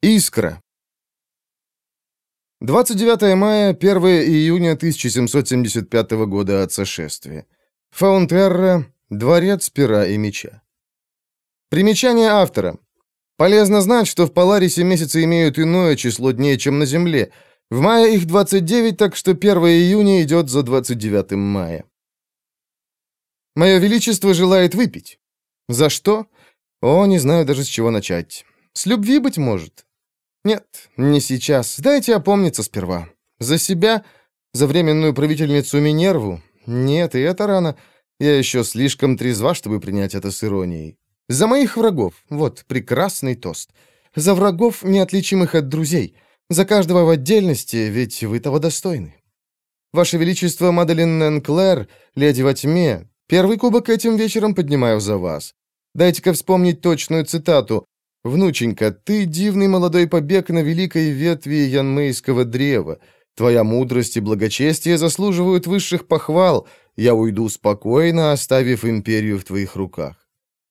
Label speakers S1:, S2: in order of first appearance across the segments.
S1: Искра. 29 мая, 1 июня 1775 года от сошествия. Фаунтерра, дворец пера и меча. Примечание автора. Полезно знать, что в Поларисе месяцы имеют иное число дней, чем на Земле. В мае их 29, так что 1 июня идет за 29 мая. Мое Величество желает выпить. За что? О, не знаю даже с чего начать. С любви, быть может. Нет, не сейчас. Дайте опомниться сперва. За себя, за временную правительницу Минерву. Нет, и это рано. Я еще слишком трезва, чтобы принять это с иронией. За моих врагов. Вот, прекрасный тост. За врагов, неотличимых от друзей. За каждого в отдельности, ведь вы того достойны. Ваше Величество, Маделин Ненклер, леди во тьме, первый кубок этим вечером поднимаю за вас. Дайте-ка вспомнить точную цитату. «Внученька, ты дивный молодой побег на великой ветви янмейского древа. Твоя мудрость и благочестие заслуживают высших похвал. Я уйду спокойно, оставив империю в твоих руках.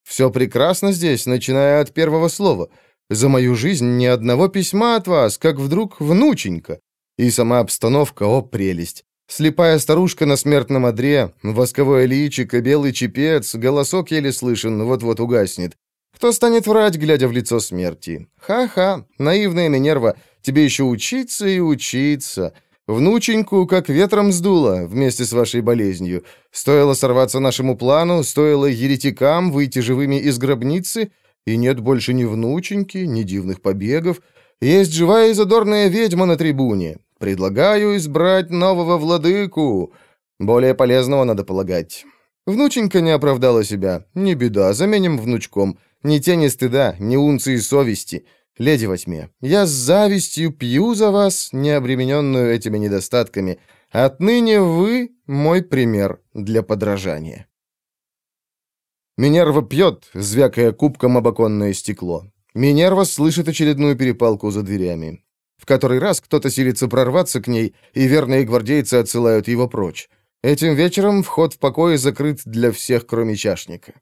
S1: Все прекрасно здесь, начиная от первого слова. За мою жизнь ни одного письма от вас, как вдруг внученька. И сама обстановка, о прелесть. Слепая старушка на смертном одре, восковое личико, белый чепец, голосок еле слышен, вот-вот угаснет. Кто станет врать, глядя в лицо смерти? Ха-ха, наивная Минерва, тебе еще учиться и учиться. Внученьку как ветром сдуло вместе с вашей болезнью. Стоило сорваться нашему плану, стоило еретикам выйти живыми из гробницы, и нет больше ни внученьки, ни дивных побегов. Есть живая и задорная ведьма на трибуне. Предлагаю избрать нового владыку. Более полезного, надо полагать. Внученька не оправдала себя. Не беда, заменим внучком. Ни тени стыда, ни унции совести. Леди во тьме, я с завистью пью за вас, не обремененную этими недостатками. Отныне вы мой пример для подражания. Минерва пьет, звякая кубком об оконное стекло. Минерва слышит очередную перепалку за дверями. В который раз кто-то силится прорваться к ней, и верные гвардейцы отсылают его прочь. Этим вечером вход в покое закрыт для всех, кроме чашника.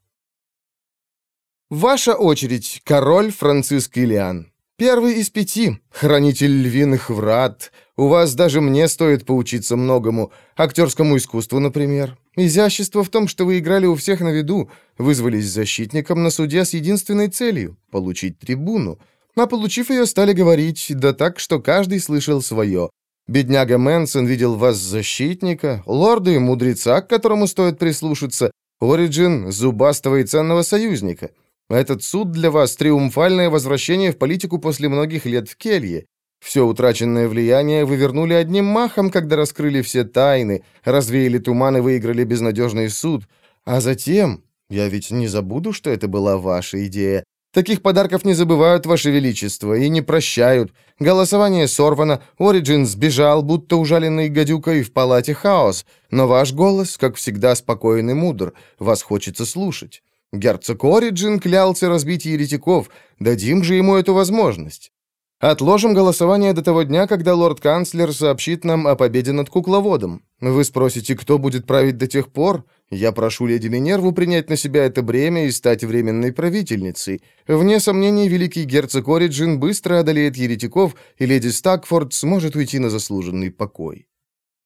S1: Ваша очередь, король Франциск Ильян. Первый из пяти, хранитель львиных врат. У вас даже мне стоит поучиться многому, актерскому искусству, например. Изящество в том, что вы играли у всех на виду, вызвались защитником на суде с единственной целью — получить трибуну. А получив ее, стали говорить, да так, что каждый слышал свое. Бедняга Мэнсон видел вас защитника, лорда и мудреца, к которому стоит прислушаться, Ориджин — зубастого и ценного союзника — этот суд для вас — триумфальное возвращение в политику после многих лет в келье. Все утраченное влияние вы вернули одним махом, когда раскрыли все тайны, развеяли туман и выиграли безнадежный суд. А затем... Я ведь не забуду, что это была ваша идея. Таких подарков не забывают, Ваше Величество, и не прощают. Голосование сорвано, Ориджин сбежал, будто ужаленный гадюкой в палате хаос. Но ваш голос, как всегда, спокоен и мудр. Вас хочется слушать. Герцог Ориджин клялся разбить еретиков, дадим же ему эту возможность. Отложим голосование до того дня, когда лорд-канцлер сообщит нам о победе над кукловодом. Вы спросите, кто будет править до тех пор? Я прошу леди Минерву принять на себя это бремя и стать временной правительницей. Вне сомнений, великий герцог Ориджин быстро одолеет еретиков, и леди Стакфорд сможет уйти на заслуженный покой.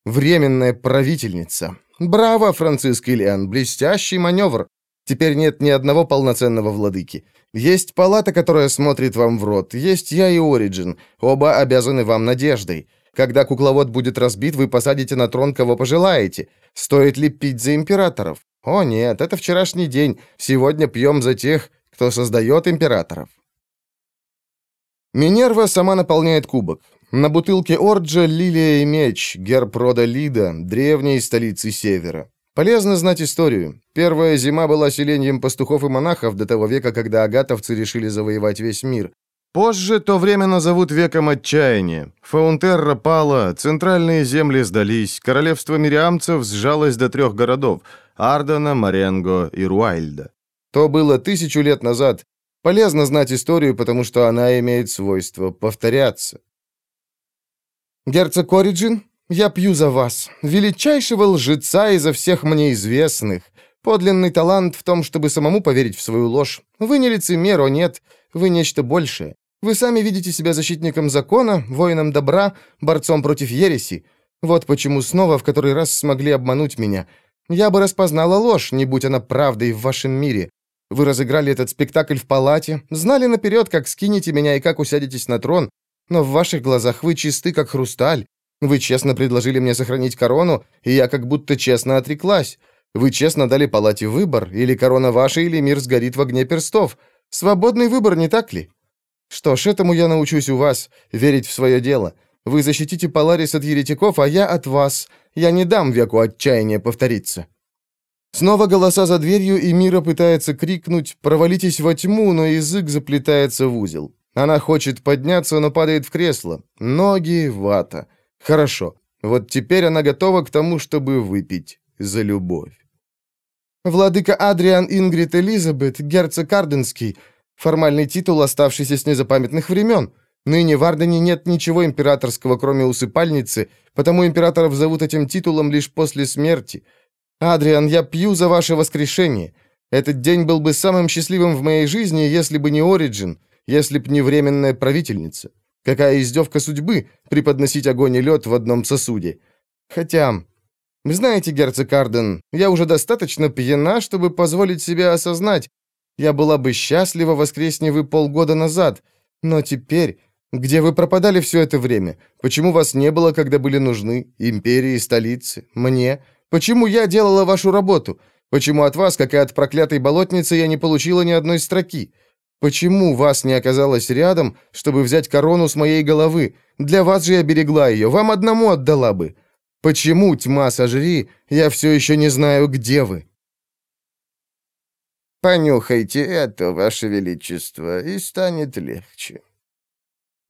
S1: Временная правительница. Браво, Франциск Ильян, блестящий маневр. Теперь нет ни одного полноценного владыки. Есть палата, которая смотрит вам в рот. Есть я и Ориджин. Оба обязаны вам надеждой. Когда кукловод будет разбит, вы посадите на трон, кого пожелаете. Стоит ли пить за императоров? О нет, это вчерашний день. Сегодня пьем за тех, кто создает императоров. Минерва сама наполняет кубок. На бутылке Орджа лилия и меч, герб рода Лида, древней столицы Севера. Полезно знать историю. Первая зима была селением пастухов и монахов до того века, когда агатовцы решили завоевать весь мир. Позже то время назовут веком отчаяния. Фаунтерра пала, центральные земли сдались, королевство мириамцев сжалось до трех городов – Ардена, Маренго и Руайльда. То было тысячу лет назад. Полезно знать историю, потому что она имеет свойство повторяться. Герцог Ориджин, я пью за вас, величайшего лжеца изо всех мне известных. Подлинный талант в том, чтобы самому поверить в свою ложь. Вы не лицемер, о нет, вы нечто большее. Вы сами видите себя защитником закона, воином добра, борцом против ереси. Вот почему снова в который раз смогли обмануть меня. Я бы распознала ложь, не будь она правдой в вашем мире. Вы разыграли этот спектакль в палате, знали наперед, как скинете меня и как усядетесь на трон, но в ваших глазах вы чисты, как хрусталь. Вы честно предложили мне сохранить корону, и я как будто честно отреклась. Вы честно дали палате выбор, или корона ваша, или мир сгорит в огне перстов. Свободный выбор, не так ли? Что ж, этому я научусь у вас, верить в свое дело. Вы защитите Поларис от еретиков, а я от вас. Я не дам веку отчаяния повториться». Снова голоса за дверью, и Мира пытается крикнуть «Провалитесь во тьму», но язык заплетается в узел. Она хочет подняться, но падает в кресло. Ноги, вата. Хорошо. Вот теперь она готова к тому, чтобы выпить за любовь. Владыка Адриан Ингрид Элизабет, герцог Карденский, формальный титул, оставшийся с незапамятных времен. Ныне в Ардене нет ничего императорского, кроме усыпальницы, потому императоров зовут этим титулом лишь после смерти. Адриан, я пью за ваше воскрешение. Этот день был бы самым счастливым в моей жизни, если бы не Ориджин, если б не временная правительница. Какая издевка судьбы преподносить огонь и лед в одном сосуде. Хотя, знаете, герцог Арден, я уже достаточно пьяна, чтобы позволить себе осознать, я была бы счастлива, воскресне вы полгода назад, но теперь где вы пропадали все это время? Почему вас не было, когда были нужны? Империи, столицы? Мне? Почему я делала вашу работу? Почему от вас, как и от проклятой болотницы, я не получила ни одной строки? Почему вас не оказалось рядом, чтобы взять корону с моей головы? Для вас же я берегла ее, вам одному отдала бы. Почему, тьма сожри, я все еще не знаю, где вы?»
S2: «Понюхайте это, ваше величество, и станет легче».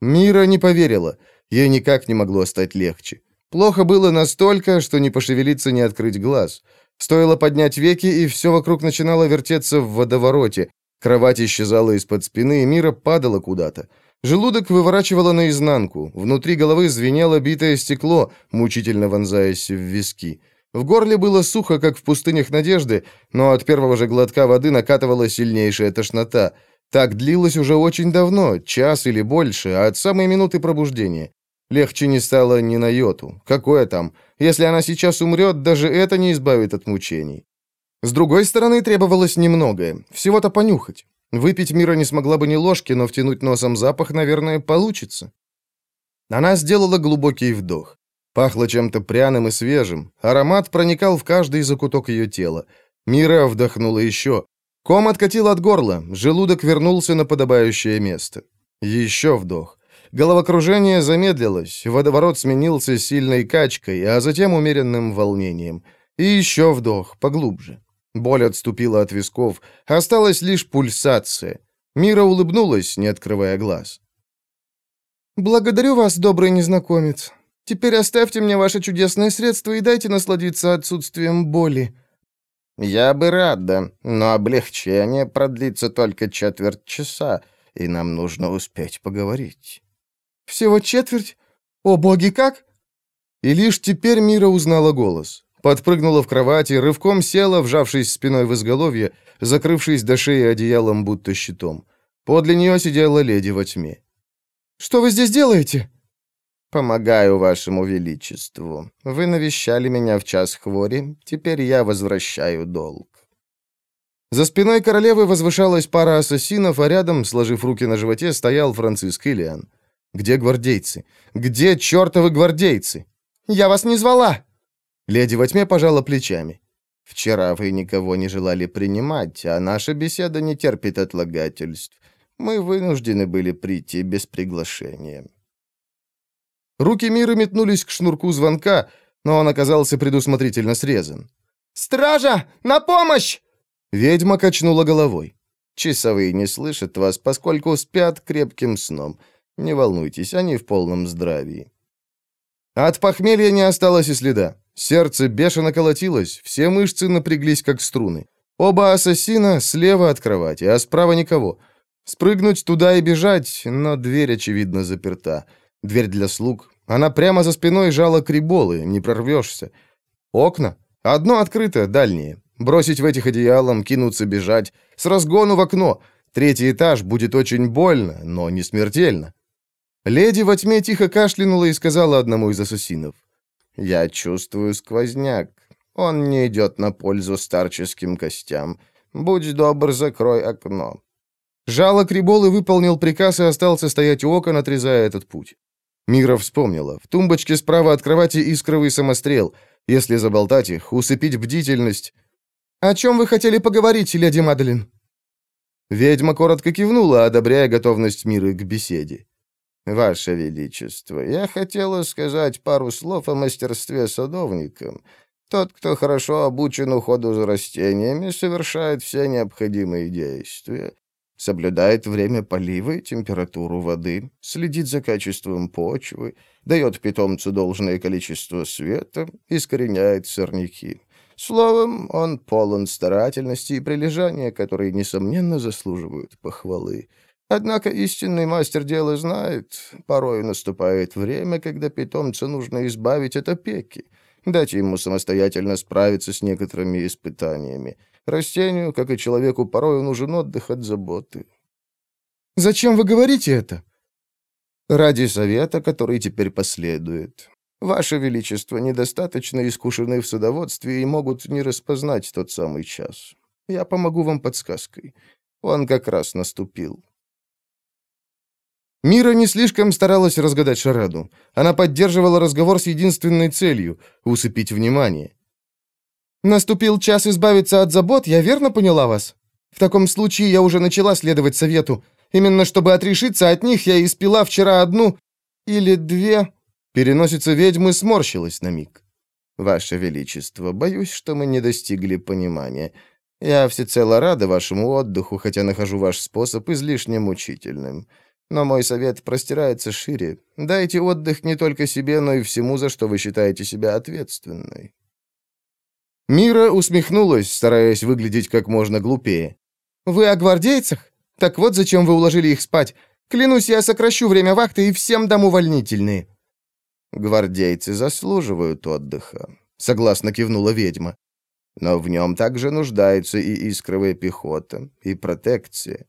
S1: Мира не поверила. Ей никак не могло стать легче. Плохо было настолько, что не пошевелиться, не открыть глаз. Стоило поднять веки, и все вокруг начинало вертеться в водовороте. Кровать исчезала из-под спины, и Мира падала куда-то. Желудок выворачивало наизнанку. Внутри головы звенело битое стекло, мучительно вонзаясь в виски. В горле было сухо, как в пустынях надежды, но от первого же глотка воды накатывала сильнейшая тошнота – так длилось уже очень давно, час или больше, от самой минуты пробуждения. Легче не стало ни на йоту. Какое там? Если она сейчас умрет, даже это не избавит от мучений. С другой стороны, требовалось немногое. Всего-то понюхать. Выпить Мира не смогла бы ни ложки, но втянуть носом запах, наверное, получится. Она сделала глубокий вдох. Пахло чем-то пряным и свежим. Аромат проникал в каждый закуток ее тела. Мира вдохнула еще. Ком откатил от горла, желудок вернулся на подобающее место. Еще вдох. Головокружение замедлилось, водоворот сменился сильной качкой, а затем умеренным волнением. И еще вдох, поглубже. Боль отступила от висков, осталась лишь пульсация. Мира улыбнулась, не открывая глаз. «Благодарю вас, добрый незнакомец. Теперь оставьте мне ваше чудесное средство и дайте насладиться отсутствием боли»,
S2: «Я бы рада, но облегчение продлится только четверть часа, и нам нужно успеть поговорить».
S1: «Всего четверть? О, боги, как?» И лишь теперь Мира узнала голос. Подпрыгнула в кровати, рывком села, вжавшись спиной в изголовье, закрывшись до шеи одеялом, будто щитом. Подле нее сидела леди во тьме. «Что вы здесь делаете?»
S2: «Помогаю вашему величеству. Вы навещали меня в час хвори, теперь я возвращаю долг».
S1: За спиной королевы возвышалась пара ассасинов, а рядом, сложив руки на животе, стоял Франциск Ильян. «Где гвардейцы? Где чертовы гвардейцы?» «Я вас не звала!» Леди во тьме пожала плечами.
S2: «Вчера вы никого не желали принимать, а наша беседа не терпит отлагательств. Мы вынуждены были прийти без приглашения».
S1: Руки Мира метнулись к шнурку звонка, но он оказался предусмотрительно срезан. «Стража! На помощь!» Ведьма качнула головой.
S2: «Часовые не слышат вас, поскольку спят крепким сном. Не волнуйтесь, они в полном здравии».
S1: От похмелья не осталось и следа. Сердце бешено колотилось, все мышцы напряглись, как струны. Оба ассасина слева от кровати, а справа никого. Спрыгнуть туда и бежать, но дверь, очевидно, заперта. Дверь для слуг. Она прямо за спиной жала криболы, не прорвешься. Окна. Одно открыто, дальнее. Бросить в этих одеялом, кинуться бежать. С разгону в окно. Третий этаж будет очень больно, но не смертельно. Леди во тьме тихо кашлянула и сказала одному из ассасинов. «Я чувствую сквозняк. Он не идет на пользу старческим костям. Будь добр, закрой окно». Жало Крибол и выполнил приказ и остался стоять у окон, отрезая этот путь. Мира вспомнила. В тумбочке справа от кровати искровый самострел. Если заболтать их, усыпить бдительность. «О чем вы хотели поговорить, леди Маделин?» Ведьма коротко кивнула, одобряя готовность Миры к беседе. «Ваше Величество, я хотела сказать пару слов о мастерстве садовника. Тот, кто хорошо обучен уходу за растениями, совершает все необходимые действия. Соблюдает время полива и температуру воды, следит за качеством почвы, дает питомцу должное количество света, искореняет сорняки. Словом, он полон старательности и прилежания, которые, несомненно, заслуживают похвалы. Однако истинный мастер дела знает, порой наступает время, когда питомца нужно избавить от опеки, дать ему самостоятельно справиться с некоторыми испытаниями. Растению, как и человеку, порой нужен отдых от заботы. «Зачем вы говорите это?» «Ради совета, который теперь последует. Ваше Величество недостаточно искушены в садоводстве и могут не распознать тот самый час. Я помогу вам подсказкой. Он как раз наступил. Мира не слишком старалась разгадать шараду. Она поддерживала разговор с единственной целью — усыпить внимание. «Наступил час избавиться от забот, я верно поняла вас? В таком случае я уже начала следовать совету. Именно чтобы отрешиться от них, я испила вчера одну или две Переносица ведьмы сморщилась на миг. «Ваше Величество, боюсь, что мы не достигли понимания. Я всецело рада вашему отдыху, хотя нахожу ваш способ излишне мучительным. Но мой совет простирается шире. Дайте отдых не только себе, но и всему, за что вы считаете себя ответственной». Мира усмехнулась, стараясь выглядеть как можно глупее. «Вы о гвардейцах? Так вот зачем вы уложили их спать. Клянусь, я сокращу время вахты и всем дам увольнительные». Гвардейцы заслуживают отдыха, согласно кивнула ведьма. Но в нем также нуждается и искровая пехота, и протекция.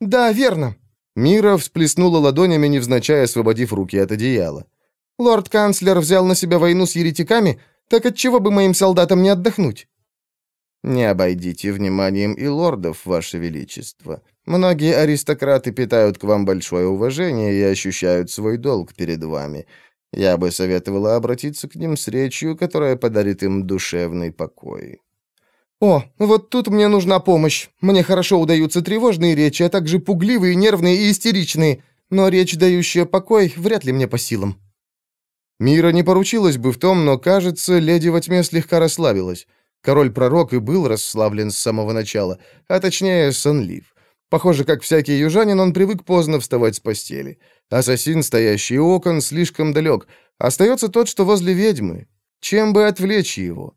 S1: Да, верно. Мира всплеснула ладонями, невзначай освободив руки от одеяла. Лорд-канцлер взял на себя войну с еретиками, так отчего бы моим солдатам не отдохнуть? Не обойдите вниманием и лордов, ваше величество. Многие аристократы питают к вам большое уважение и ощущают свой долг перед вами. Я бы советовала обратиться к ним с речью, которая подарит им душевный покой. «О, вот тут мне нужна помощь. Мне хорошо удаются тревожные речи, а также пугливые, нервные и истеричные, но речь, дающая покой, вряд ли мне по силам». Мира не поручилась бы в том, но, кажется, леди во тьме слегка расслабилась. Король-пророк и был расслаблен с самого начала, а точнее, сонлив. Похоже, как всякий южанин, он привык поздно вставать с постели. Ассасин, стоящий у окон, слишком далек. Остается тот, что возле ведьмы. Чем бы отвлечь его?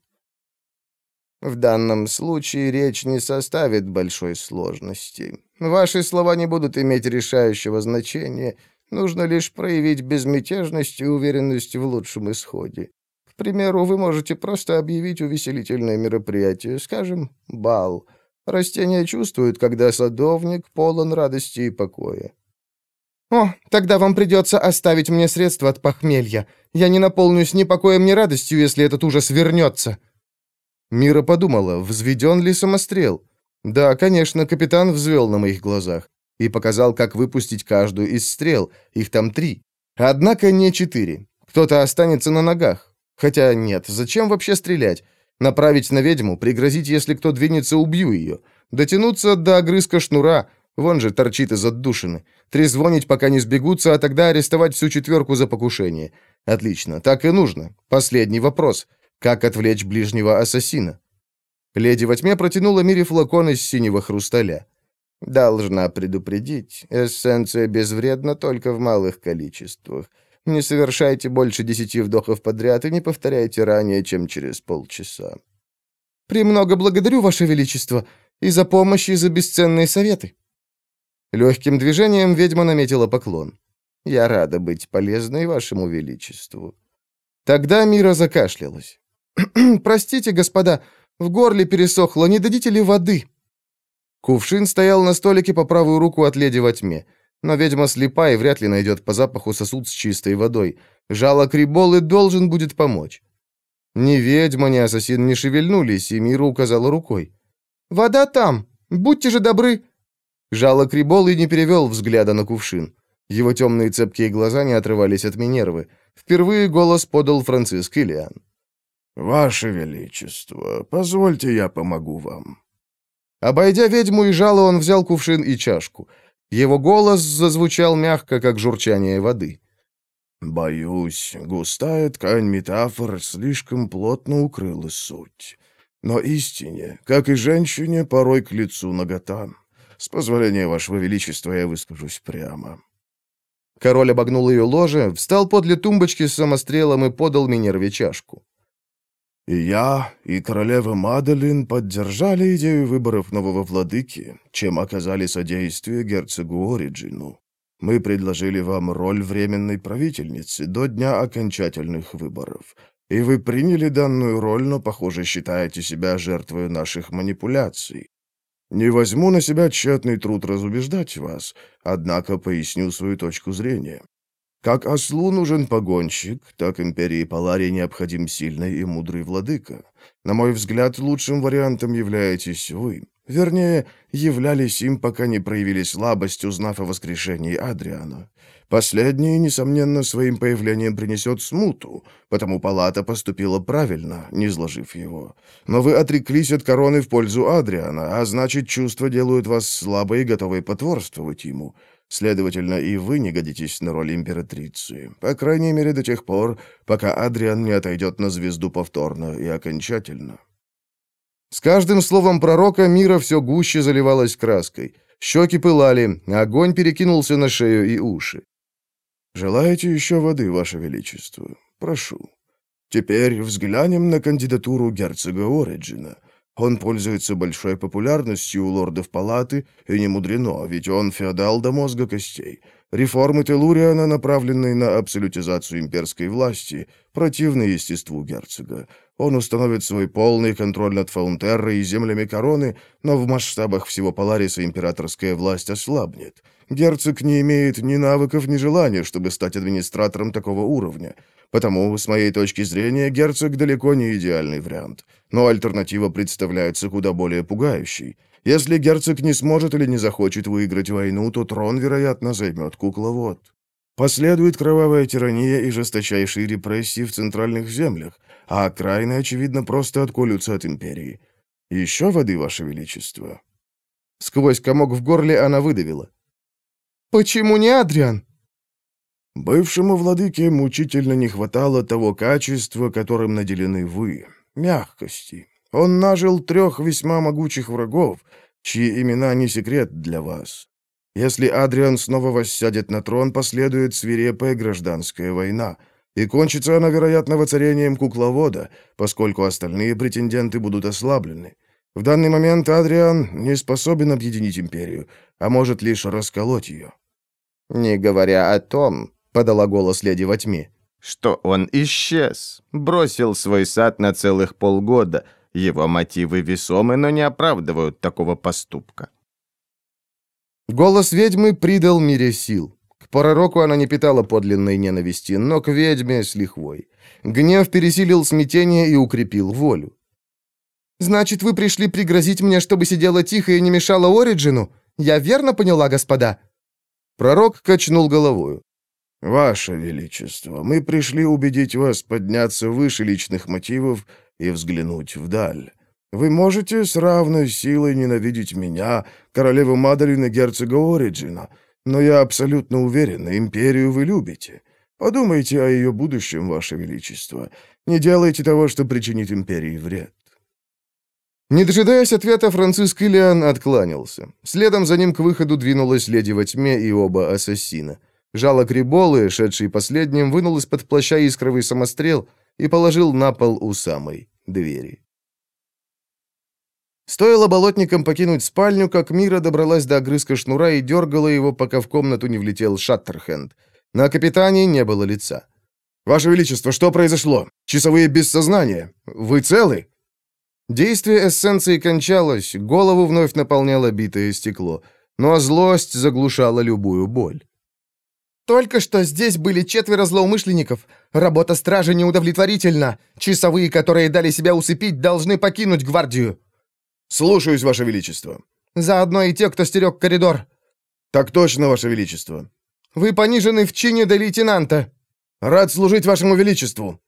S1: В данном случае речь не составит большой сложности. Ваши слова не будут иметь решающего значения. Нужно лишь проявить безмятежность и уверенность в лучшем исходе. К примеру, вы можете просто объявить увеселительное мероприятие, скажем, бал – Растения чувствуют, когда садовник полон радости и покоя. «О, тогда вам придется оставить мне средства от похмелья. Я не наполнюсь ни покоем, ни радостью, если этот ужас вернется». Мира подумала, взведен ли самострел. Да, конечно, капитан взвел на моих глазах и показал, как выпустить каждую из стрел. Их там три. Однако не четыре. Кто-то останется на ногах. Хотя нет, зачем вообще стрелять? Направить на ведьму, пригрозить, если кто двинется, убью ее. Дотянуться до огрызка шнура, вон же торчит из отдушины. Трезвонить, пока не сбегутся, а тогда арестовать всю четверку за покушение. Отлично, так и нужно. Последний вопрос. Как отвлечь ближнего ассасина? Леди во тьме протянула Мире флакон из синего хрусталя. «Должна предупредить, эссенция безвредна только в малых количествах. Не совершайте больше десяти вдохов подряд и не повторяйте ранее, чем через полчаса. «Премного благодарю, Ваше Величество, и за помощь, и за бесценные советы». Легким движением ведьма наметила поклон. «Я рада быть полезной Вашему Величеству». Тогда Мира закашлялась. «Простите, господа, в горле пересохло, не дадите ли воды?» Кувшин стоял на столике по правую руку от леди во тьме. Но ведьма слепа и вряд ли найдет по запаху сосуд с чистой водой. Жало Криболы должен будет помочь. Ни ведьма, ни ассасин не шевельнулись, и Мира указала рукой. «Вода там! Будьте же добры!» Жало Криболы не перевел взгляда на кувшин. Его темные цепкие глаза не отрывались от Минервы. Впервые голос подал Франциск Ильян.
S3: «Ваше Величество, позвольте я помогу вам».
S1: Обойдя ведьму и жало, он взял кувшин и чашку. Его голос зазвучал мягко, как журчание воды.
S3: «Боюсь, густая ткань метафор слишком плотно укрыла суть. Но истине, как и женщине, порой к лицу нагота. С позволения Вашего Величества я выскажусь прямо».
S1: Король обогнул ее ложе, встал подле тумбочки с самострелом и подал Минерве чашку.
S3: И я, и королева Мадалин поддержали идею выборов нового владыки, чем оказали содействие герцогу Ориджину. Мы предложили вам роль временной правительницы до дня окончательных выборов. И вы приняли данную роль, но, похоже, считаете себя жертвой наших манипуляций. Не возьму на себя тщетный труд разубеждать вас, однако поясню свою точку зрения. Как ослу нужен погонщик, так империи Паларии необходим сильный и мудрый владыка. На мой взгляд, лучшим вариантом являетесь вы. Вернее, являлись им, пока не проявили слабость, узнав о воскрешении Адриана. Последнее, несомненно, своим появлением принесет смуту, потому палата поступила правильно, не изложив его. Но вы отреклись от короны в пользу Адриана, а значит, чувства делают вас слабой и готовой потворствовать ему. Следовательно, и вы не годитесь на роль императрицы. По крайней мере, до тех пор, пока Адриан не отойдет на звезду повторно и окончательно.
S1: С каждым словом пророка мира все гуще заливалось краской. Щеки пылали, огонь перекинулся на шею и уши.
S3: «Желаете еще воды, Ваше Величество? Прошу. Теперь взглянем на кандидатуру герцога Ориджина». Он пользуется большой популярностью у лордов палаты, и не мудрено, ведь он феодал до мозга костей. Реформы Телуриана, направленные на абсолютизацию имперской власти, противны естеству герцога. Он установит свой полный контроль над Фаунтеррой и землями короны, но в масштабах всего Полариса императорская власть ослабнет. Герцог не имеет ни навыков, ни желания, чтобы стать администратором такого уровня. Потому, с моей точки зрения, герцог далеко не идеальный вариант. Но альтернатива представляется куда более пугающей. Если герцог не сможет или не захочет выиграть войну, то трон, вероятно, займет кукловод. Последует кровавая тирания и жесточайшие репрессии в центральных землях, а окраины, очевидно, просто отколются от империи. Еще воды, Ваше Величество?»
S1: Сквозь комок в горле она выдавила. «Почему не Адриан?»
S3: Бывшему владыке мучительно не хватало того качества, которым наделены вы — мягкости. Он нажил трех весьма могучих врагов, чьи имена не секрет для вас. Если Адриан снова воссядет на трон, последует свирепая гражданская война, и кончится она, вероятно, воцарением кукловода, поскольку остальные претенденты будут ослаблены. В данный момент Адриан не способен объединить империю, а может лишь расколоть ее.
S2: Не говоря о том, — подала голос леди во тьме. «Что он исчез, бросил свой сад на целых полгода. Его мотивы весомы, но не оправдывают такого поступка».
S1: Голос ведьмы придал мире сил. К пророку она не питала подлинной ненависти, но к ведьме с лихвой. Гнев пересилил смятение и укрепил волю. «Значит, вы пришли пригрозить мне, чтобы сидела тихо и не мешала Ориджину? Я верно поняла, господа?» Пророк качнул головою.
S3: «Ваше Величество, мы пришли убедить вас подняться выше личных мотивов и взглянуть вдаль. Вы можете с равной силой ненавидеть меня, королеву Мадалин герцога Ориджина, но я абсолютно уверен, империю вы любите. Подумайте о ее будущем, Ваше Величество. Не делайте того, что причинит империи вред».
S1: Не дожидаясь ответа, Франциск Ильян откланялся. Следом за ним к выходу двинулась леди во тьме и оба ассасина. Жало Криболы, шедший последним, вынул из-под плаща искровый самострел и положил на пол у самой двери. Стоило болотникам покинуть спальню, как Мира добралась до огрызка шнура и дергала его, пока в комнату не влетел Шаттерхенд. На капитане не было лица. «Ваше Величество, что произошло? Часовые без сознания. Вы целы?» Действие эссенции кончалось, голову вновь наполняло битое стекло, но злость заглушала любую боль.
S4: Только что здесь были четверо злоумышленников. Работа стражи неудовлетворительна. Часовые, которые дали себя усыпить, должны покинуть гвардию.
S3: Слушаюсь, Ваше Величество.
S4: Заодно и те, кто стерег коридор.
S3: Так точно, Ваше Величество.
S4: Вы понижены в чине до лейтенанта.
S3: Рад служить Вашему Величеству.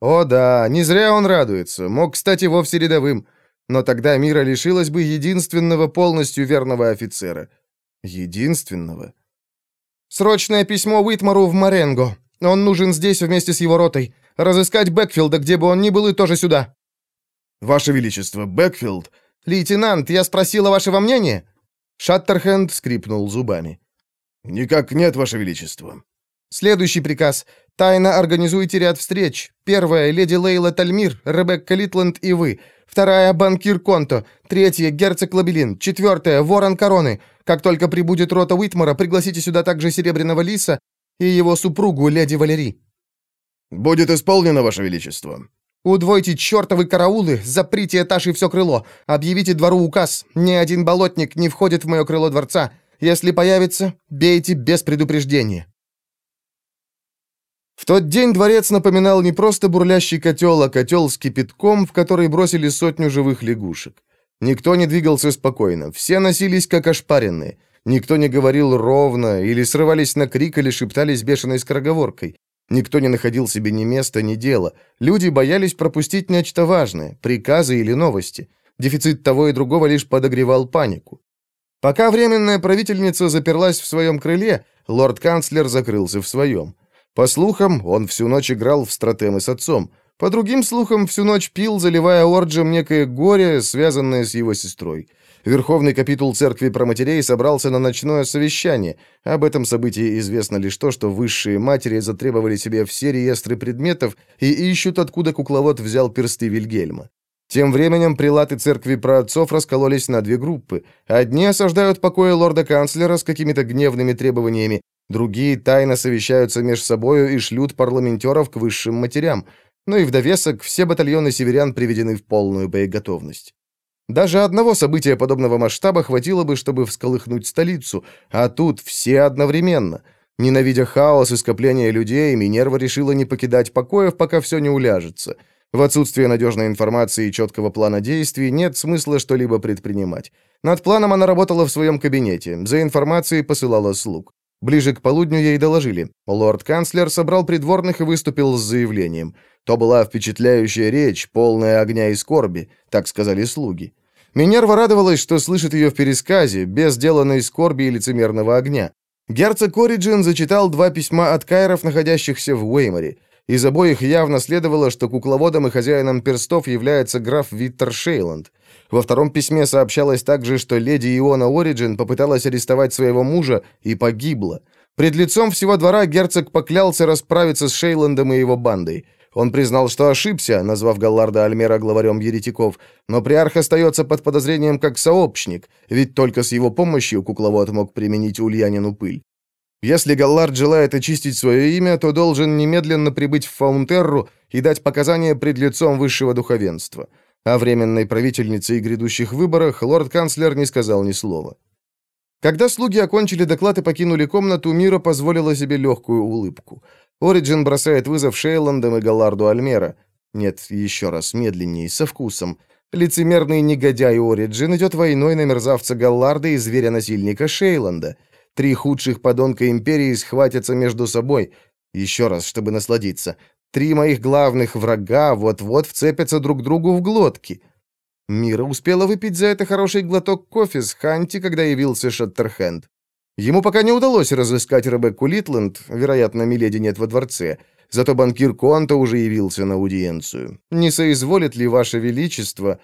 S1: О да, не зря он радуется. Мог, кстати, вовсе рядовым. Но тогда мира лишилась бы единственного полностью верного офицера. Единственного.
S4: Срочное письмо Уитмару в Маренго. Он нужен здесь вместе с его ротой. Разыскать Бэкфилда, где бы он ни был, и тоже сюда.
S3: Ваше Величество, Бэкфилд...
S4: Лейтенант, я спросила вашего мнения.
S1: Шаттерхенд скрипнул зубами.
S3: «Никак нет, Ваше Величество».
S4: «Следующий приказ. Тайно организуйте ряд встреч. Первая — леди Лейла Тальмир, Ребекка Литленд и вы. Вторая — банкир Конто. Третья — герцог Лабелин. Четвертая — ворон Короны. Как только прибудет рота Уитмара, пригласите сюда также Серебряного Лиса и его супругу, леди Валери».
S3: «Будет исполнено, Ваше Величество».
S4: «Удвойте чертовы караулы, заприте этаж и все крыло. Объявите двору указ. Ни один болотник не входит в мое крыло дворца. Если появится, бейте без предупреждения». В тот день дворец напоминал не просто бурлящий котел, а котел с кипятком, в который бросили сотню живых лягушек. Никто не двигался спокойно, все носились как ошпаренные. Никто не говорил ровно, или срывались на крик, или шептались бешеной скороговоркой. Никто не находил себе ни места, ни дела. Люди боялись пропустить нечто важное, приказы или новости. Дефицит того и другого лишь подогревал панику. Пока временная правительница заперлась в своем крыле, лорд-канцлер закрылся в своем. По слухам, он всю ночь играл в стратемы с отцом. По другим слухам, всю ночь пил, заливая орджем некое горе, связанное с его сестрой. Верховный капитул церкви проматерей собрался на ночное совещание. Об этом событии известно лишь то, что высшие матери затребовали себе все реестры предметов и ищут, откуда кукловод взял персты Вильгельма. Тем временем прилаты церкви праотцов раскололись на две группы. Одни осаждают покои лорда-канцлера с какими-то гневными требованиями, другие тайно совещаются между собою и шлют парламентеров к высшим матерям. Ну и в довесок все батальоны северян приведены в полную боеготовность. Даже одного события подобного масштаба хватило бы, чтобы всколыхнуть столицу, а тут все одновременно. Ненавидя хаос и скопление людей, Минерва решила не покидать покоев, пока все не уляжется — в отсутствие надежной информации и четкого плана действий нет смысла что-либо предпринимать. Над планом она работала в своем кабинете, за информацией посылала слуг. Ближе к полудню ей доложили. Лорд-канцлер собрал придворных и выступил с заявлением. То была впечатляющая речь, полная огня и скорби, так сказали слуги. Минерва радовалась, что слышит ее в пересказе, без деланной скорби и лицемерного огня. Герцог Ориджин зачитал два письма от кайров, находящихся в Уэйморе. Из обоих явно следовало, что кукловодом и хозяином перстов является граф Виттер Шейланд. Во втором письме сообщалось также, что леди Иона Ориджин попыталась арестовать своего мужа и погибла. Пред лицом всего двора герцог поклялся расправиться с Шейландом и его бандой. Он признал, что ошибся, назвав Галларда Альмера главарем еретиков, но приарх остается под подозрением как сообщник, ведь только с его помощью кукловод мог применить Ульянину пыль. Если Галлард желает очистить свое имя, то должен немедленно прибыть в Фаунтерру и дать показания пред лицом высшего духовенства. О временной правительнице и грядущих выборах лорд-канцлер не сказал ни слова. Когда слуги окончили доклад и покинули комнату, Мира позволила себе легкую улыбку. Ориджин бросает вызов Шейландам и Галларду Альмера. Нет, еще раз, медленнее, со вкусом. Лицемерный негодяй Ориджин идет войной на мерзавца Галларда и зверя-насильника Шейланда — Три худших подонка империи схватятся между собой. Еще раз, чтобы насладиться. Три моих главных врага вот-вот вцепятся друг другу в глотки. Мира успела выпить за это хороший глоток кофе с Ханти, когда явился Шаттерхенд. Ему пока не удалось разыскать Ребекку Литленд, вероятно, Миледи нет во дворце. Зато банкир Конта уже явился на аудиенцию. Не соизволит ли ваше величество?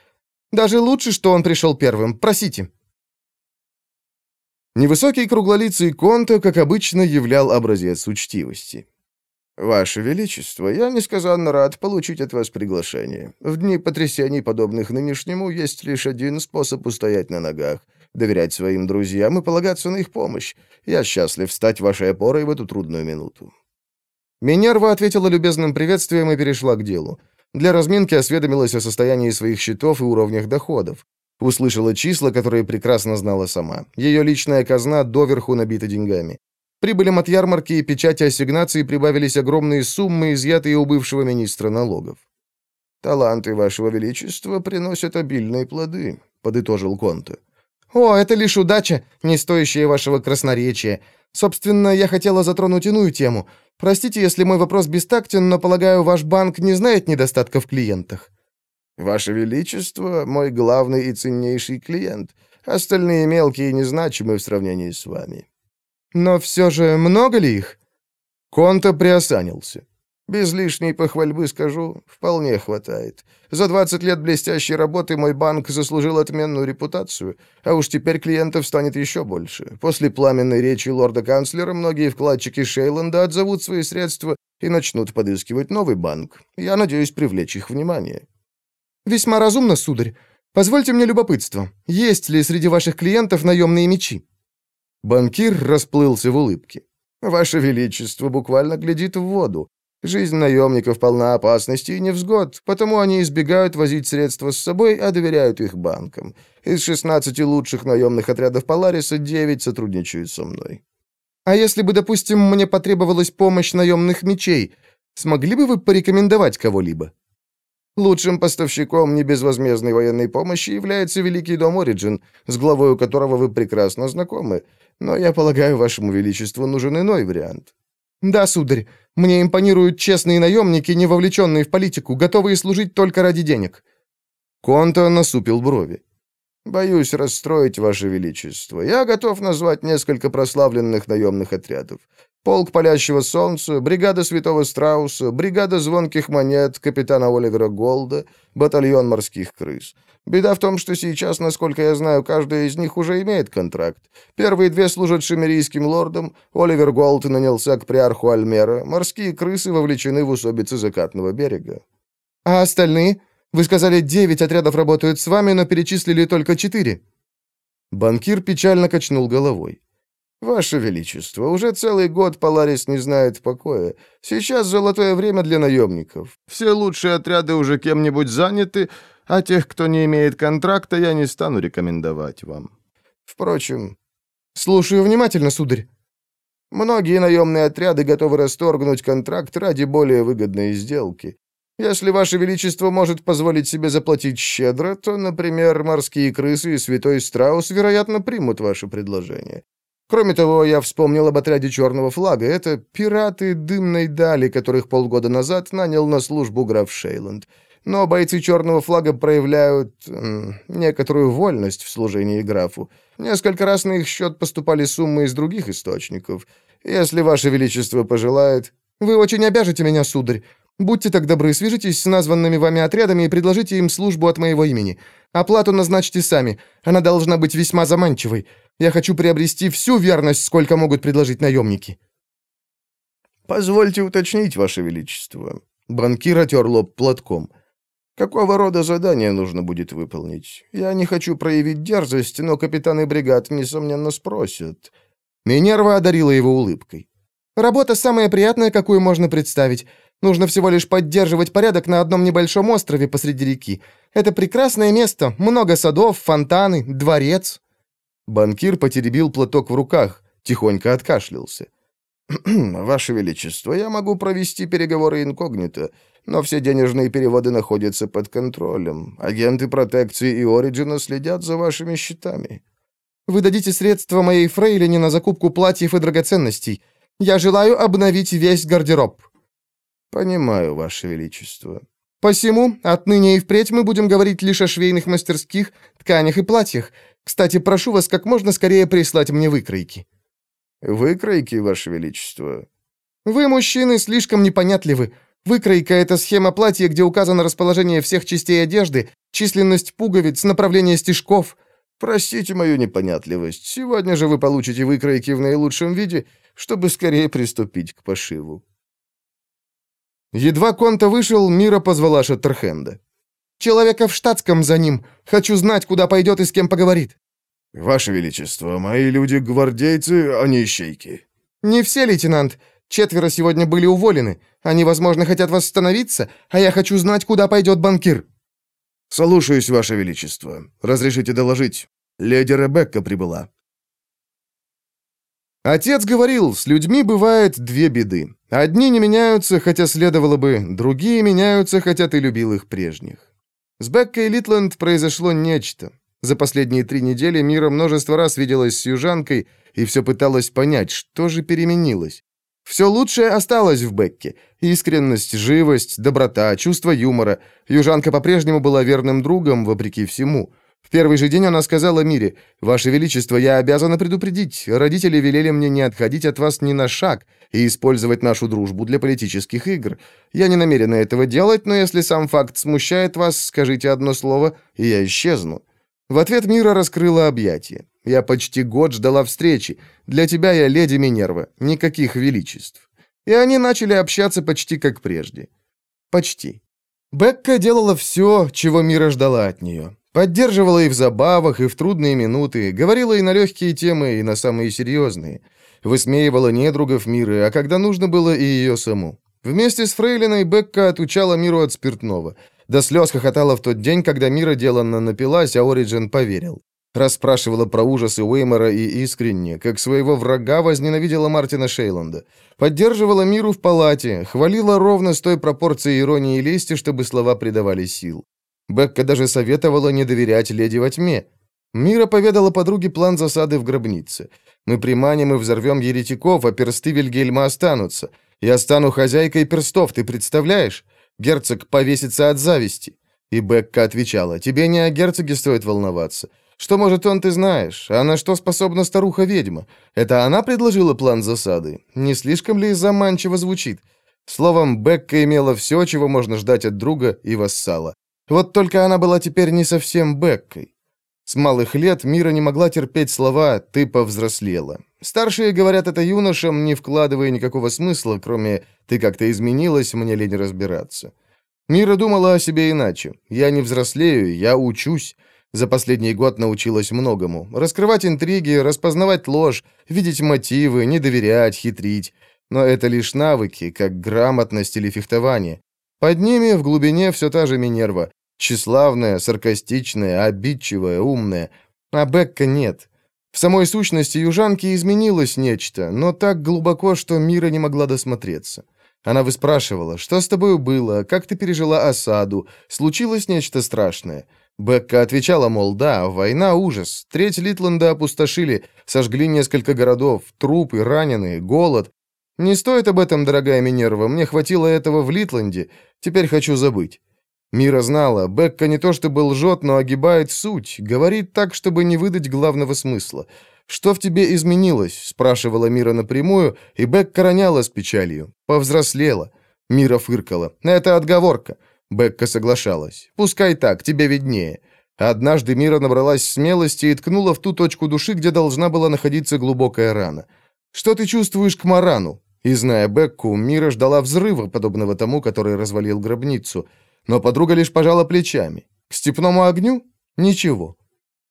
S4: Даже лучше, что он пришел первым. Просите. Невысокий круглолицый Конто, как обычно, являл образец учтивости. «Ваше Величество, я несказанно рад получить от вас приглашение. В дни потрясений, подобных нынешнему, есть лишь один способ устоять на ногах — доверять своим друзьям и полагаться на их помощь. Я счастлив стать вашей опорой в эту трудную минуту». Минерва ответила любезным приветствием и перешла к делу.
S1: Для разминки осведомилась о состоянии своих счетов и уровнях доходов. Услышала числа, которые прекрасно знала сама. Ее личная казна доверху набита деньгами. Прибылям от ярмарки и печати ассигнаций прибавились огромные суммы, изъятые у бывшего министра налогов.
S3: «Таланты вашего величества приносят обильные плоды», — подытожил Конте.
S1: «О, это лишь удача, не стоящая вашего красноречия. Собственно, я хотела затронуть иную тему. Простите, если мой вопрос бестактен, но, полагаю, ваш банк не знает недостатков в клиентах».
S3: «Ваше Величество, мой главный и ценнейший клиент. Остальные мелкие незначимы в сравнении с вами».
S1: «Но все же много ли их?» Конта приосанился.
S3: Без лишней похвальбы скажу, вполне хватает. За 20 лет блестящей работы мой банк заслужил отменную репутацию, а уж теперь клиентов станет еще больше. После пламенной речи лорда-канцлера многие вкладчики Шейланда отзовут свои средства и начнут подыскивать новый банк. Я надеюсь привлечь их внимание.
S1: Весьма разумно, сударь. Позвольте мне любопытство. Есть ли среди ваших клиентов наемные мечи?
S3: Банкир расплылся в улыбке. Ваше Величество буквально глядит в воду. Жизнь наемников полна опасностей и невзгод, потому они избегают возить средства с собой, а доверяют их банкам. Из 16 лучших наемных отрядов Полариса 9 сотрудничают со мной.
S1: А если бы, допустим, мне потребовалась помощь наемных мечей, смогли бы вы порекомендовать кого-либо?
S3: Лучшим поставщиком небезвозмездной военной помощи является Великий дом Ориджин, с главою которого вы прекрасно знакомы. Но я полагаю, вашему величеству нужен иной вариант.
S1: «Да, сударь, мне импонируют честные наемники, не вовлеченные в политику, готовые служить только ради денег».
S3: Конто насупил брови. «Боюсь расстроить, Ваше Величество. Я готов назвать несколько прославленных наемных отрядов. Полк Палящего Солнца, бригада Святого Страуса, бригада Звонких Монет, капитана Оливера Голда, батальон Морских Крыс. Беда в том, что сейчас, насколько я знаю, каждая из них уже имеет контракт. Первые две служат шемерийским лордам, Оливер Голд нанялся к приарху Альмера, морские крысы вовлечены в усобицы закатного берега.
S1: А остальные? Вы сказали, девять отрядов работают с вами, но перечислили только четыре.
S3: Банкир печально качнул головой. «Ваше Величество, уже целый год Поларис не знает покоя. Сейчас золотое время для наемников. Все лучшие отряды уже кем-нибудь заняты, а тех, кто не имеет контракта, я не стану рекомендовать вам. Впрочем,
S1: слушаю внимательно, сударь.
S3: Многие наемные отряды готовы расторгнуть контракт ради более выгодной сделки. Если Ваше Величество может позволить себе заплатить щедро, то, например, морские крысы и святой страус, вероятно, примут ваше предложение. Кроме того, я вспомнил об отряде черного флага. Это пираты дымной дали, которых полгода назад нанял на службу граф Шейланд но бойцы черного флага проявляют м, некоторую вольность в служении графу. Несколько раз на их счет поступали суммы из других источников. Если ваше величество пожелает...
S1: Вы очень обяжете меня, сударь. Будьте так добры, свяжитесь с названными вами отрядами и предложите им службу от моего имени. Оплату назначьте сами. Она должна быть весьма заманчивой. Я хочу приобрести всю верность, сколько могут предложить наемники».
S3: «Позвольте уточнить, Ваше Величество». Банкир отер лоб платком. Какого рода задание нужно будет выполнить? Я не хочу проявить дерзость, но капитаны бригад, несомненно, спросят».
S1: Минерва одарила его улыбкой. «Работа самая приятная, какую можно представить. Нужно всего лишь поддерживать порядок на одном небольшом острове посреди реки. Это прекрасное место, много садов, фонтаны, дворец».
S3: Банкир потеребил платок в руках, тихонько откашлялся. «Ваше Величество, я могу провести переговоры инкогнито, но все денежные переводы находятся под контролем. Агенты протекции и Ориджина следят за вашими счетами».
S1: «Вы дадите средства моей фрейлине на закупку платьев и драгоценностей. Я желаю обновить весь гардероб».
S3: «Понимаю, Ваше Величество».
S1: «Посему отныне и впредь мы будем говорить лишь о швейных мастерских, тканях и платьях. Кстати, прошу вас как можно скорее прислать мне выкройки».
S3: «Выкройки, Ваше Величество?»
S1: «Вы, мужчины, слишком непонятливы. Выкройка — это схема платья, где указано расположение всех частей одежды, численность пуговиц, направление стежков».
S3: «Простите мою непонятливость. Сегодня же вы получите выкройки в наилучшем виде, чтобы скорее приступить к пошиву».
S1: Едва Конта вышел, Мира позвала Шаттерхенда. «Человека в штатском за ним. Хочу знать, куда пойдет и с кем поговорит».
S3: «Ваше Величество, мои люди гвардейцы, а не ищейки».
S1: «Не все, лейтенант.
S4: Четверо сегодня были уволены. Они, возможно, хотят восстановиться, а я хочу знать, куда пойдет банкир».
S3: «Слушаюсь, Ваше Величество. Разрешите доложить. Леди Ребекка прибыла».
S1: Отец говорил, с людьми бывает две беды. Одни не меняются, хотя следовало бы, другие меняются, хотя ты любил их прежних. С Беккой Литленд произошло нечто. За последние три недели Мира множество раз виделась с южанкой и все пыталась понять, что же переменилось. Все лучшее осталось в Бекке. Искренность, живость, доброта, чувство юмора. Южанка по-прежнему была верным другом, вопреки всему. В первый же день она сказала Мире, «Ваше Величество, я обязана предупредить. Родители велели мне не отходить от вас ни на шаг и использовать нашу дружбу для политических игр. Я не намерена этого делать, но если сам факт смущает вас, скажите одно слово, и я исчезну». В ответ Мира раскрыла объятия. «Я почти год ждала встречи. Для тебя я леди Минерва. Никаких величеств». И они начали общаться почти как прежде. Почти. Бекка делала все, чего Мира ждала от нее. Поддерживала и в забавах, и в трудные минуты, говорила и на легкие темы, и на самые серьезные. Высмеивала недругов Миры, а когда нужно было и ее саму. Вместе с Фрейлиной Бекка отучала Миру от спиртного. До слез хохотала в тот день, когда Мира деланно напилась, а Ориджин поверил. Расспрашивала про ужасы Уэймора и искренне, как своего врага возненавидела Мартина Шейланда. Поддерживала Миру в палате, хвалила ровно с той пропорцией иронии и лести, чтобы слова придавали сил. Бекка даже советовала не доверять леди во тьме. Мира поведала подруге план засады в гробнице. «Мы приманим и взорвем еретиков, а персты Вильгельма останутся. Я стану хозяйкой перстов, ты представляешь? Герцог повесится от зависти». И Бекка отвечала, «Тебе не о герцоге стоит волноваться. Что, может, он, ты знаешь? А на что способна старуха-ведьма? Это она предложила план засады? Не слишком ли заманчиво звучит?» Словом, Бекка имела все, чего можно ждать от друга и вассала. Вот только она была теперь не совсем Беккой. С малых лет Мира не могла терпеть слова «ты повзрослела». Старшие говорят это юношам, не вкладывая никакого смысла, кроме «ты как-то изменилась, мне лень разбираться». Мира думала о себе иначе. «Я не взрослею, я учусь». За последний год научилась многому. Раскрывать интриги, распознавать ложь, видеть мотивы, не доверять, хитрить. Но это лишь навыки, как грамотность или фехтование. Под ними в глубине все та же Минерва. Тщеславная, саркастичная, обидчивая, умная. А Бекка нет. В самой сущности южанки изменилось нечто, но так глубоко, что Мира не могла досмотреться. Она выспрашивала, что с тобой было, как ты пережила осаду, случилось нечто страшное. Бекка отвечала, мол, да, война — ужас. Треть Литленда опустошили, сожгли несколько городов, трупы, раненые, голод. Не стоит об этом, дорогая Минерва, мне хватило этого в Литланде, теперь хочу забыть. Мира знала, Бекка не то чтобы лжет, но огибает суть, говорит так, чтобы не выдать главного смысла. «Что в тебе изменилось?» — спрашивала Мира напрямую, и Бекка роняла с печалью. «Повзрослела». Мира фыркала. «Это отговорка». Бекка соглашалась. «Пускай так, тебе виднее». Однажды Мира набралась смелости и ткнула в ту точку души, где должна была находиться глубокая рана. «Что ты чувствуешь к Марану?» И, зная Бекку, Мира ждала взрыва, подобного тому, который развалил гробницу. Но подруга лишь пожала плечами. К степному огню? Ничего.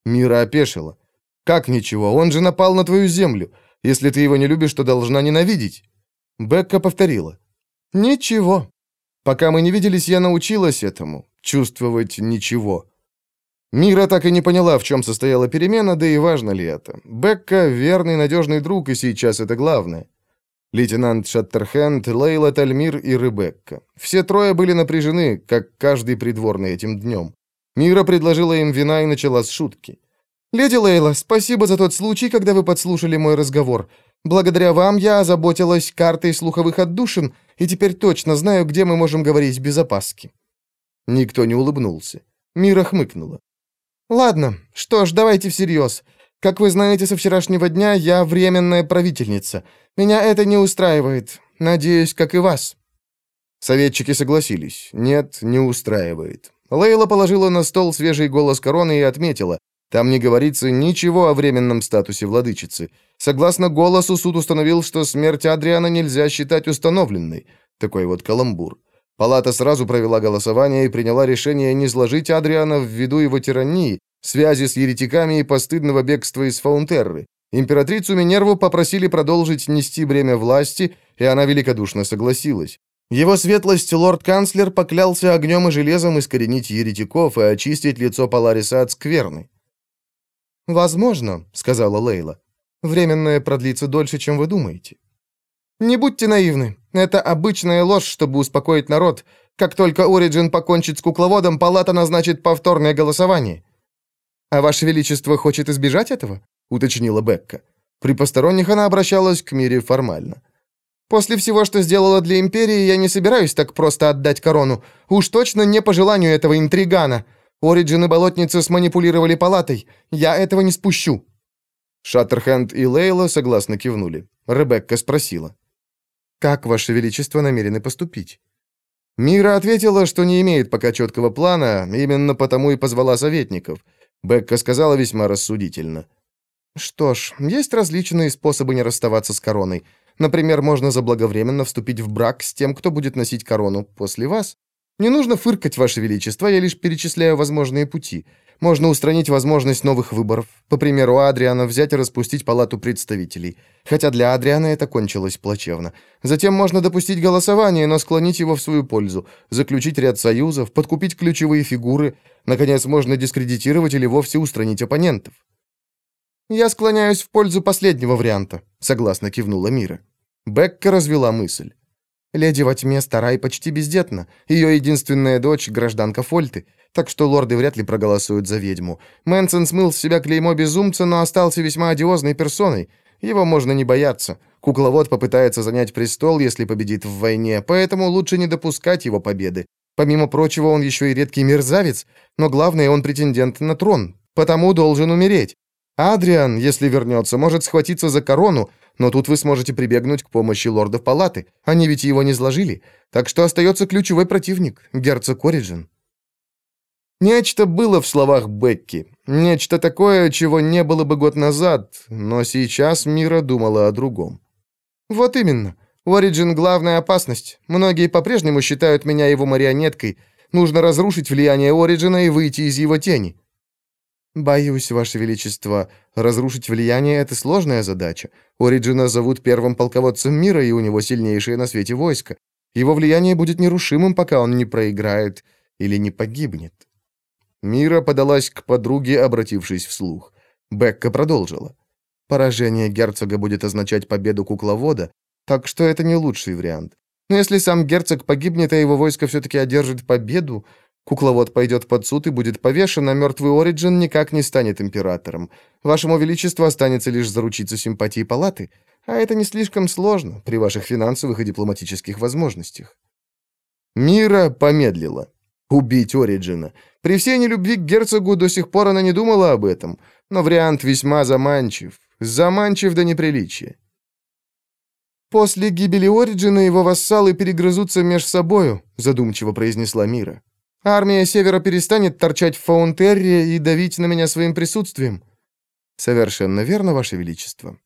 S1: Мира опешила. Как ничего? Он же напал на твою землю. Если ты его не любишь, то должна ненавидеть. Бекка повторила. Ничего. Пока мы не виделись, я научилась этому. Чувствовать ничего. Мира так и не поняла, в чем состояла перемена, да и важно ли это. Бекка — верный, надежный друг, и сейчас это главное. Лейтенант Шаттерхенд, Лейла Тальмир и Ребекка. Все трое были напряжены, как каждый придворный этим днем. Мира предложила им вина и начала с шутки. «Леди Лейла, спасибо за тот случай, когда вы подслушали мой разговор. Благодаря вам я озаботилась картой слуховых отдушин, и теперь точно знаю, где мы можем говорить без опаски». Никто не улыбнулся. Мира хмыкнула. «Ладно, что ж, давайте всерьез. Как вы знаете, со вчерашнего дня я временная правительница. Меня это не устраивает. Надеюсь, как и вас». Советчики согласились. Нет, не устраивает. Лейла положила на стол свежий голос короны и отметила. Там не говорится ничего о временном статусе владычицы. Согласно голосу, суд установил, что смерть Адриана нельзя считать установленной. Такой вот каламбур. Палата сразу провела голосование и приняла решение не сложить Адриана ввиду его тирании, связи с еретиками и постыдного бегства из Фаунтерры. Императрицу Минерву попросили продолжить нести бремя власти, и она великодушно согласилась. Его светлость, лорд-канцлер, поклялся огнем и железом искоренить еретиков и очистить лицо Палариса от скверны. «Возможно», — сказала Лейла. «Временное продлится дольше, чем вы думаете». «Не будьте наивны. Это обычная ложь, чтобы успокоить народ. Как только Ориджин покончит с кукловодом, палата назначит повторное голосование». «А Ваше Величество хочет избежать этого?» — уточнила Бекка. При посторонних она обращалась к Мире формально. После всего, что сделала для Империи, я не собираюсь так просто отдать корону. Уж точно не по желанию этого интригана. Ориджин и Болотница сманипулировали палатой. Я этого не спущу».
S4: Шаттерхенд и Лейла согласно кивнули. Ребекка спросила. «Как, Ваше Величество, намерены поступить?» Мира ответила, что не имеет пока четкого плана, именно потому и позвала советников. Бекка сказала весьма рассудительно. «Что ж, есть различные способы не расставаться с короной. Например, можно заблаговременно вступить в брак с тем, кто будет носить корону после вас. Не нужно фыркать, Ваше Величество, я лишь перечисляю возможные пути. Можно устранить возможность новых выборов. По примеру Адриана взять и распустить палату представителей. Хотя для Адриана это кончилось плачевно. Затем можно допустить голосование, но склонить его в свою пользу. Заключить ряд союзов, подкупить ключевые фигуры. Наконец, можно дискредитировать или вовсе устранить оппонентов. «Я склоняюсь в пользу последнего варианта», — согласно кивнула Мира. Бекка развела мысль. Леди во тьме стара и почти бездетна. Ее единственная дочь — гражданка Фольты, так что лорды вряд ли проголосуют за ведьму. Мэнсон смыл с себя клеймо безумца, но остался весьма одиозной персоной. Его можно не бояться. Кукловод попытается занять престол, если победит в войне, поэтому лучше не допускать его победы. Помимо прочего, он еще и редкий мерзавец, но главное, он претендент на трон, потому должен умереть. Адриан, если вернется, может схватиться за корону, но тут вы сможете прибегнуть к помощи лордов палаты. Они ведь его не сложили. Так что остается ключевой противник, герцог Ориджин. Нечто было в словах Бекки. Нечто такое, чего не было бы год назад, но сейчас Мира думала о другом. Вот именно. Ориджин — главная опасность. Многие по-прежнему считают меня его марионеткой. Нужно разрушить влияние Ориджина и выйти из его тени. «Боюсь, Ваше Величество, разрушить влияние — это сложная задача. Ориджина зовут первым полководцем мира, и у него сильнейшее на свете войско. Его влияние будет нерушимым, пока он не проиграет или не погибнет». Мира подалась к подруге, обратившись вслух. Бекка продолжила. «Поражение герцога будет означать победу кукловода, так что это не лучший вариант. Но если сам герцог погибнет, а его войско все-таки одержит победу, Кукловод пойдет под суд и будет повешен, а мертвый Ориджин никак не станет императором. Вашему Величеству останется лишь заручиться симпатией палаты, а это не слишком сложно при ваших финансовых и дипломатических возможностях». Мира помедлила. Убить Ориджина. При всей нелюбви к герцогу до сих пор она не думала об этом, но вариант весьма заманчив. Заманчив до неприличия. «После гибели Ориджина его вассалы перегрызутся меж собою», задумчиво произнесла Мира. Армия Севера перестанет торчать в Фаунтерре и давить на меня своим присутствием. Совершенно верно, Ваше Величество.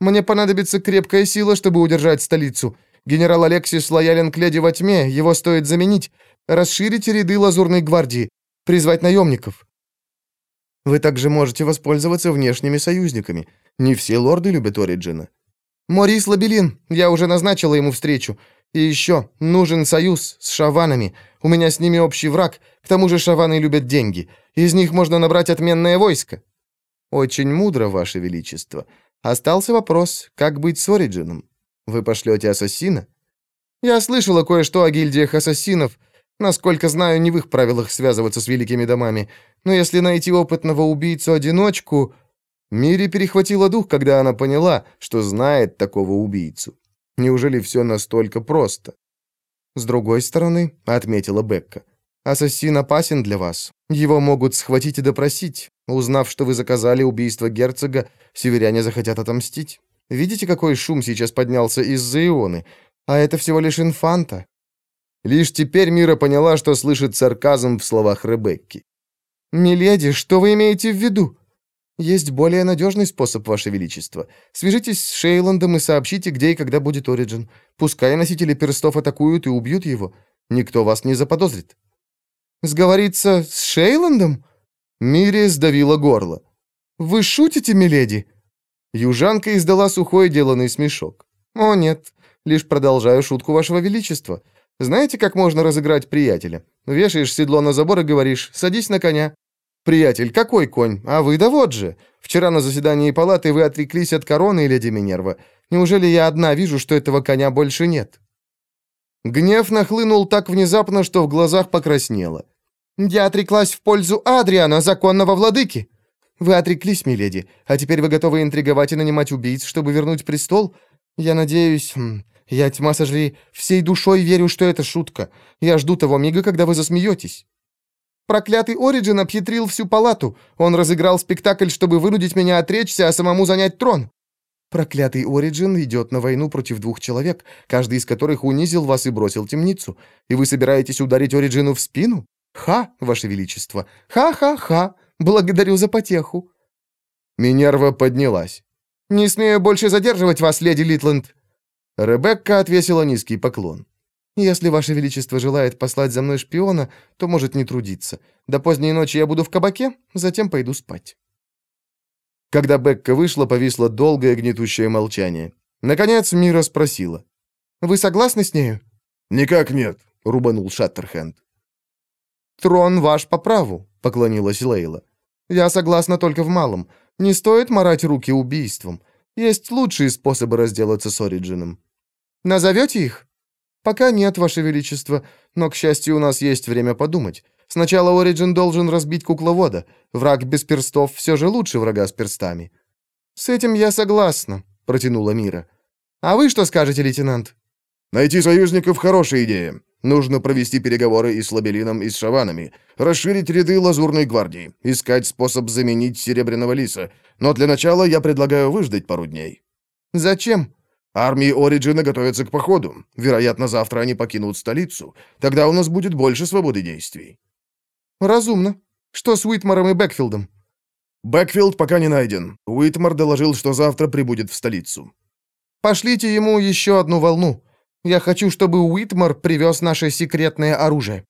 S4: Мне понадобится крепкая сила, чтобы удержать столицу. Генерал Алексис лоялен к леди во тьме, его стоит заменить. Расширить ряды Лазурной гвардии, призвать наемников. Вы также можете воспользоваться внешними союзниками. Не все лорды любят Ориджина. Морис Лабелин, я уже назначила ему встречу. И еще, нужен союз с шаванами. У меня с ними общий враг. К тому же шаваны любят деньги. Из них можно набрать отменное войско». «Очень мудро, Ваше Величество. Остался вопрос, как быть с Ориджином? Вы пошлете ассасина?» «Я слышала кое-что о гильдиях ассасинов. Насколько знаю, не в их правилах связываться с великими домами. Но если найти опытного убийцу-одиночку...» Мири перехватила дух, когда она поняла, что знает такого убийцу. Неужели все настолько просто? С другой стороны, отметила Бекка, ассасин опасен для вас. Его могут схватить и допросить. Узнав, что вы заказали убийство герцога, северяне захотят отомстить. Видите, какой шум сейчас поднялся из-за Ионы? А это всего лишь инфанта. Лишь теперь Мира поняла, что слышит сарказм в словах Ребекки. «Миледи, что вы имеете в виду?» «Есть более надежный способ, Ваше Величество. Свяжитесь с Шейландом и сообщите, где и когда будет Ориджин. Пускай носители перстов атакуют и убьют его. Никто вас не заподозрит». «Сговориться с Шейландом?» Мири сдавила горло. «Вы шутите, миледи?»
S1: Южанка издала сухой деланный смешок. «О, нет, лишь продолжаю шутку вашего величества. Знаете, как можно разыграть приятеля? Вешаешь седло на забор и говоришь «садись на коня». «Приятель, какой конь? А вы, да вот же! Вчера на заседании палаты вы отреклись от короны, леди Минерва. Неужели я одна вижу, что этого коня больше нет?» Гнев нахлынул так внезапно, что в глазах покраснело. «Я отреклась в пользу Адриана, законного владыки!» «Вы отреклись, миледи, а теперь вы готовы интриговать и нанимать убийц, чтобы вернуть престол? Я надеюсь... Хм, я, тьма сожри, всей душой верю, что это шутка. Я жду того мига, когда вы засмеетесь». Проклятый Ориджин обхитрил всю палату. Он разыграл спектакль, чтобы вынудить меня отречься, а самому занять трон. Проклятый Ориджин идет на войну против двух человек, каждый из которых унизил вас и бросил темницу. И вы собираетесь ударить Ориджину в спину? Ха, ваше величество. Ха-ха-ха. Благодарю за потеху. Минерва поднялась. Не смею больше задерживать вас, леди Литленд. Ребекка отвесила низкий поклон. Если Ваше Величество желает послать за мной шпиона, то может не трудиться. До поздней ночи я буду в кабаке, затем пойду спать». Когда Бекка вышла, повисло долгое гнетущее молчание. Наконец Мира спросила. «Вы согласны с нею?»
S3: «Никак нет», — рубанул Шаттерхенд.
S1: «Трон ваш по праву», — поклонилась Лейла. «Я согласна только в малом. Не стоит марать руки убийством. Есть лучшие способы разделаться с Ориджином. Назовете их?» «Пока нет, Ваше Величество, но, к счастью, у нас есть время подумать. Сначала Ориджин должен разбить кукловода. Враг без перстов все же лучше врага с перстами». «С этим я согласна», — протянула Мира. «А вы что скажете, лейтенант?»
S3: «Найти союзников — хорошая идея. Нужно провести переговоры и с Лабелином, и с Шаванами, расширить ряды Лазурной гвардии, искать способ заменить Серебряного Лиса. Но для начала я предлагаю выждать пару дней».
S1: «Зачем?»
S3: Армии Ориджина готовятся к походу. Вероятно, завтра они покинут столицу. Тогда у нас будет больше свободы действий».
S1: «Разумно. Что с Уитмаром и Бэкфилдом?»
S3: «Бэкфилд пока не найден. Уитмар доложил, что завтра прибудет в столицу».
S1: «Пошлите ему еще одну волну. Я хочу, чтобы Уитмар привез наше секретное оружие».